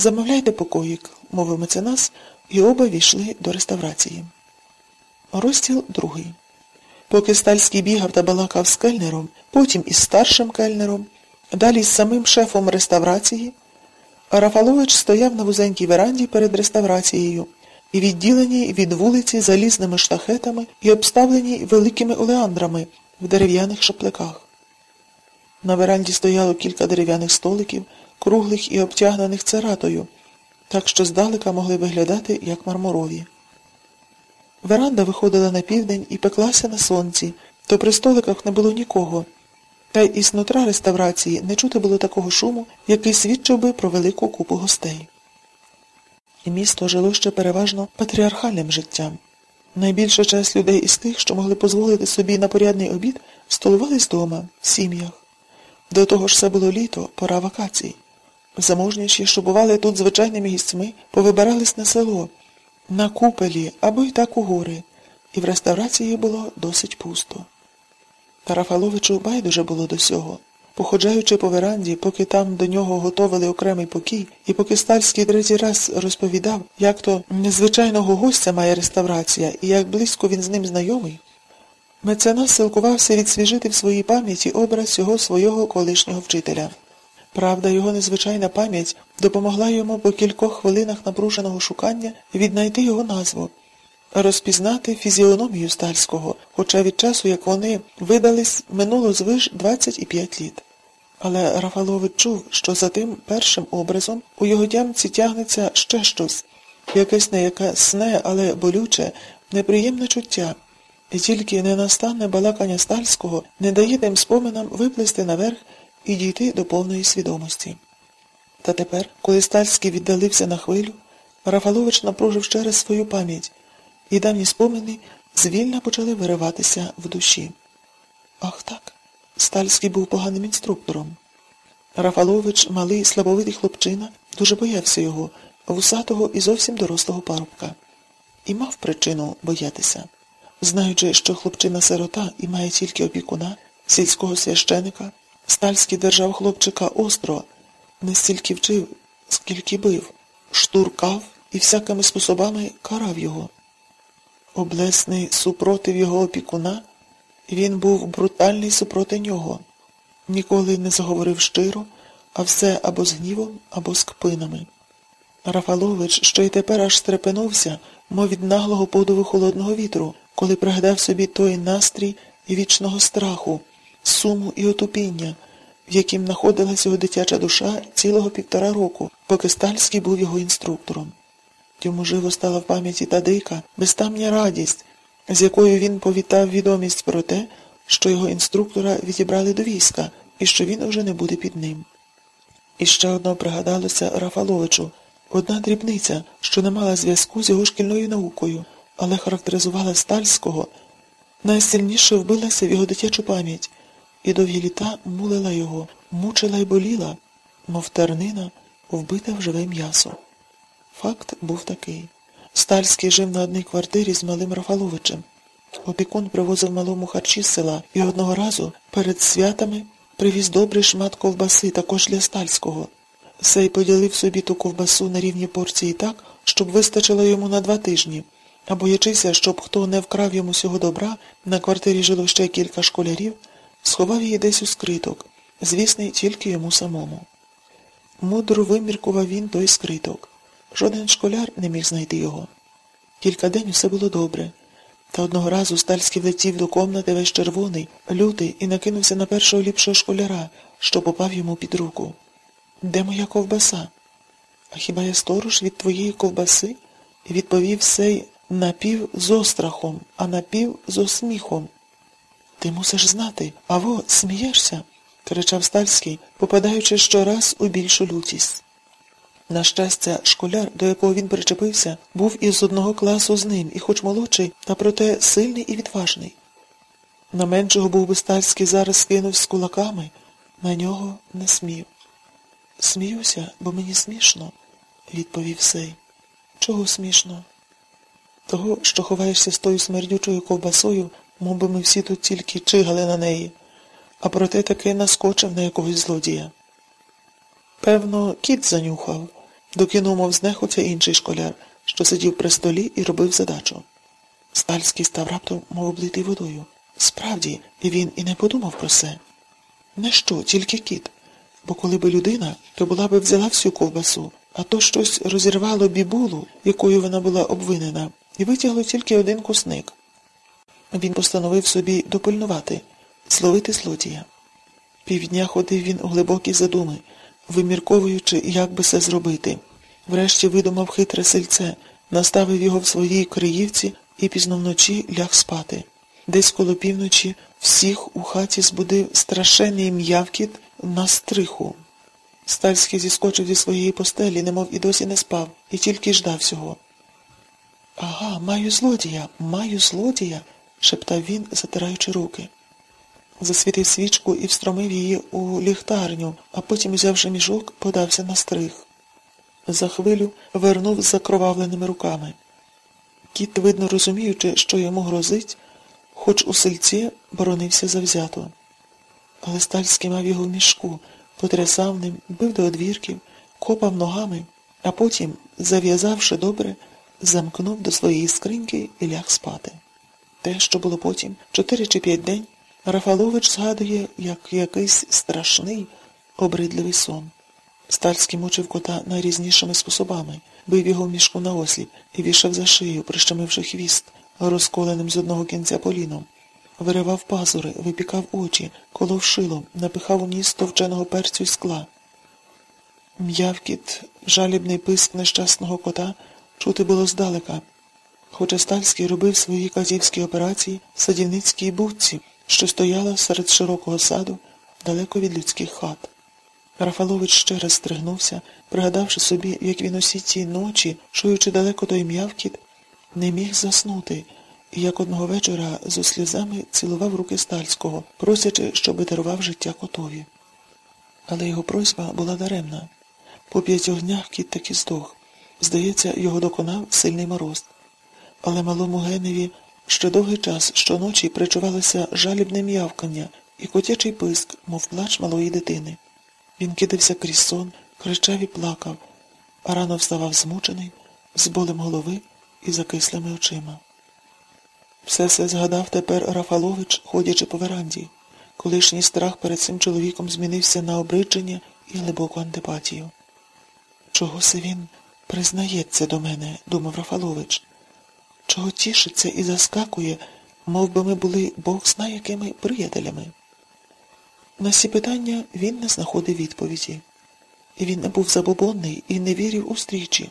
Замовляйте покоїк, мовив меценас, і оба війшли до реставрації. Розділ другий. Поки Стальський бігав та балакав з кельнером, потім із старшим кельнером, далі з самим шефом реставрації, Рафалович стояв на вузенькій веранді перед реставрацією і відділеній від вулиці залізними штахетами і обставленій великими олеандрами в дерев'яних шапликах. На веранді стояло кілька дерев'яних столиків, круглих і обтягнених цератою, так що здалека могли виглядати, як мармурові. Веранда виходила на південь і пеклася на сонці, то при столиках не було нікого, та й із нутра реставрації не чути було такого шуму, який свідчив би про велику купу гостей. Місто жило ще переважно патріархальним життям. Найбільша часть людей із тих, що могли дозволити собі на порядний обід, столувались дома, в сім'ях. До того ж це було літо, пора вакацій. Заможніші, що бували тут звичайними гістьми, повибирались на село, на купелі або й так у гори, і в реставрації було досить пусто. Тарафаловичу байдуже було до сього. Походжаючи по веранді, поки там до нього готовили окремий покій, і поки Стальський третій раз розповідав, як то незвичайного гостя має реставрація і як близько він з ним знайомий, меценас силкувався відсвіжити в своїй пам'яті образ цього свого колишнього вчителя. Правда, його незвичайна пам'ять допомогла йому по кількох хвилинах напруженого шукання віднайти його назву, розпізнати фізіономію Стальського, хоча від часу, як вони видались, минуло звиж 25 літ. Але Рафалович чув, що за тим першим образом у його тямці тягнеться ще щось, якесь не яке але болюче, неприємне чуття, і тільки ненастанне балакання Стальського не дає тим споминам виплисти наверх і дійти до повної свідомості. Та тепер, коли Стальський віддалився на хвилю, Рафалович напружив ще раз свою пам'ять, і давні спомини звільно почали вириватися в душі. Ах так, Стальський був поганим інструктором. Рафалович, малий, слабовитий хлопчина, дуже боявся його, вусатого і зовсім дорослого парубка. І мав причину боятися. Знаючи, що хлопчина сирота і має тільки опікуна, сільського священика, Стальський держав хлопчика остро, не стільки вчив, скільки бив, штуркав і всякими способами карав його. Облесний супротив його опікуна, він був брутальний супроти нього, ніколи не заговорив щиро, а все або з гнівом, або з кпинами. Рафалович, що й тепер аж стрепенувся, мов від наглого подову холодного вітру, коли пригадав собі той настрій і вічного страху, суму і отупіння, в яким знаходилась його дитяча душа цілого півтора року, поки Стальський був його інструктором. Йому живо стала в пам'яті та дика, безтамня радість, з якою він повітав відомість про те, що його інструктора відібрали до війська і що він уже не буде під ним. І ще одно пригадалося Рафаловичу, одна дрібниця, що не мала зв'язку з його шкільною наукою, але характеризувала Стальського, найсильніше вбилася в його дитячу пам'ять, і довгі літа мулила його, мучила й боліла, мов тернина, вбита в живе м'ясо. Факт був такий. Стальський жив на одній квартирі з малим Рафаловичем. Опікун привозив малому харчі з села і одного разу перед святами привіз добрий шмат ковбаси також для Стальського. Сей поділив собі ту ковбасу на рівні порції так, щоб вистачило йому на два тижні, а боячися, щоб хто не вкрав йому сього добра, на квартирі жило ще кілька школярів, сховав її десь у скриток, звісний тільки йому самому. Мудро виміркував він той скриток. Жоден школяр не міг знайти його. Кілька день усе було добре. Та одного разу Стальський влетів до комнати весь червоний, лютий і накинувся на першого ліпшого школяра, що попав йому під руку. Де моя ковбаса? А хіба я сторож від твоєї ковбаси? І відповів сей напів з острахом, а напів з осміхом. Ти мусиш знати, аво, смієшся? кричав Стальський, попадаючи щораз у більшу лютість. На щастя, школяр, до якого він причепився, був із одного класу з ним, і хоч молодший, та проте сильний і відважний. На меншого був би Стальський зараз скинув з кулаками, на нього не смів. Сміюся, бо мені смішно, відповів сей. Чого смішно? Того, що ховаєшся з тою смердючою ковбасою, мов би ми всі тут тільки чигали на неї, а проте таки наскочив на якогось злодія. Певно, кіт занюхав Докинув, мов знехотя інший школяр, що сидів при столі і робив задачу. Стальський став раптом, мов облитий водою. Справді, він і не подумав про це. Не що, тільки кіт. Бо коли би людина, то була би взяла всю ковбасу, а то щось розірвало бібулу, якою вона була обвинена, і витягло тільки один кусник. Він постановив собі допильнувати, зловити злодія. Півдня ходив він у глибокі задуми, вимірковуючи, як би це зробити. Врешті видумав хитре сельце, наставив його в своїй криївці і пізно вночі ляг спати. Десь коло півночі всіх у хаті збудив страшенний м'явкіт на стриху. Стальський зіскочив зі своєї постелі, немов і досі не спав, і тільки ждав цього. Ага, маю злодія, маю злодія, шептав він, затираючи руки. Засвітив свічку і встромив її у ліхтарню, а потім, взявши мішок, подався на стриг. За хвилю вернув з закровавленими руками. Кіт, видно розуміючи, що йому грозить, хоч у сельці боронився завзято. Але Стальський мав його в мішку, потрясав ним, бив до одвірків, копав ногами, а потім, зав'язавши добре, замкнув до своєї скриньки і ляг спати. Те, що було потім, чотири чи п'ять день, Рафалович згадує, як якийсь страшний, обридливий сон. Стальський мучив кота найрізнішими способами, бив його в мішку на осліп і вішав за шию, прищемивши хвіст, розколеним з одного кінця поліном. Виривав пазури, випікав очі, колов шилом, напихав у ніс товченого перцю й скла. М'явкіт, жалібний писк нещасного кота чути було здалека, хоча Стальський робив свої казівські операції в садівницькій будці, що стояла серед широкого саду, далеко від людських хат. Рафалович ще раз стригнувся, пригадавши собі, як він усі ці ночі, чуючи далеко той м'явкіт, не міг заснути, і як одного вечора зо сльозами цілував руки Стальського, просячи, щоби дарував життя котові. Але його просьба була даремна. По п'ятьох днях кіт таки здох. Здається, його доконав сильний мороз. Але малому геневі ще довгий час щоночі причувалося жалібне м'явкання і котячий писк, мов плач малої дитини. Він кидався крізь сон, кричав і плакав, а рано вставав змучений, з болем голови і закислими очима. Все це згадав тепер Рафалович, ходячи по веранді. Колишній страх перед цим чоловіком змінився на обридження і глибоку антипатію. Чого се він признається до мене, думав Рафалович, чого тішиться і заскакує, мов би ми були Бог зна якими приятелями. На всі питання він не знаходив відповіді. Він був забобонний і не вірив у стрічі.